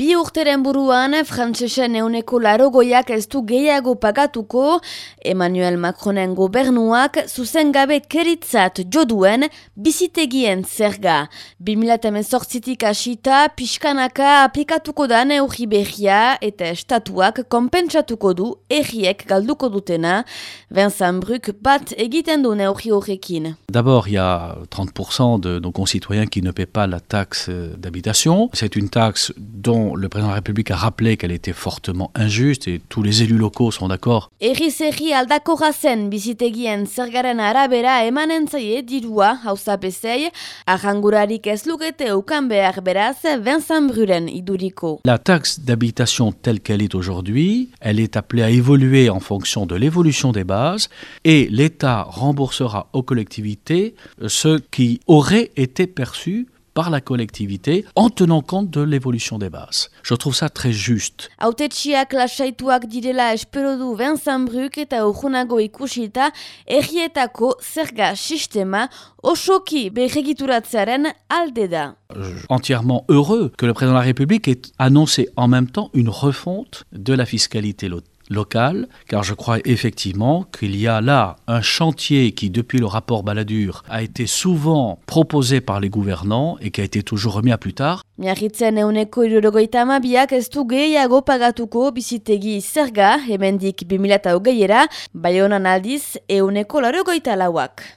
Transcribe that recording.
Bi urteren buruan, frantsesen euneko larogoiak ez du gehiago pagatuko, Emmanuel Macronen gobernuak zuzengabe keritzat joduen bizitegien zerga. 2018tik asita, pixkanaka aplikatuko da neurri behia eta estatuak konpentsatuko du erriek galduko dutena, Vincent Bruck bat egiten du neurri horrekin. D'abord, il y a 30% de nos concitoyens qui ne paient pas la taxe d'habitation. C'est une taxe dont le président de la République a rappelé qu'elle était fortement injuste et tous les élus locaux sont d'accord. Erri zerri aldakorra zen bizitegien zergaren arabera emanen zaie dirua hauza bezei, arrangurarik ez lukete ukan behar beraz Vincent Brulen iduriko. La taxe d'habitation telle qu'elle est aujourd'hui, elle est appelée à évoluer en fonction de l'évolution des bases et l'État remboursera aux collectivités ce qui aurait été perçu par la collectivité en tenant compte de l'évolution des bases. Je trouve ça très juste. Autetxiak lasaituak direla espero du Vincent Bruck eta urgunago ikusita errietako zerga sistema osoki berregituratzearen alde da. Entièrement heureux que le président de la République ait annoncé en même temps une refonte de la fiscalité locale locale, car je crois effectivement qu'il y a là un chantier qui, depuis le rapport Balladur, a été souvent proposé par les gouvernants et qui a été toujours remis à plus tard. Miarritzen euneko irurogoita amabiak ez du gehiago pagatuko bizitegi zerga, hemendik 2008era, baionan aldiz euneko larogoita lauak.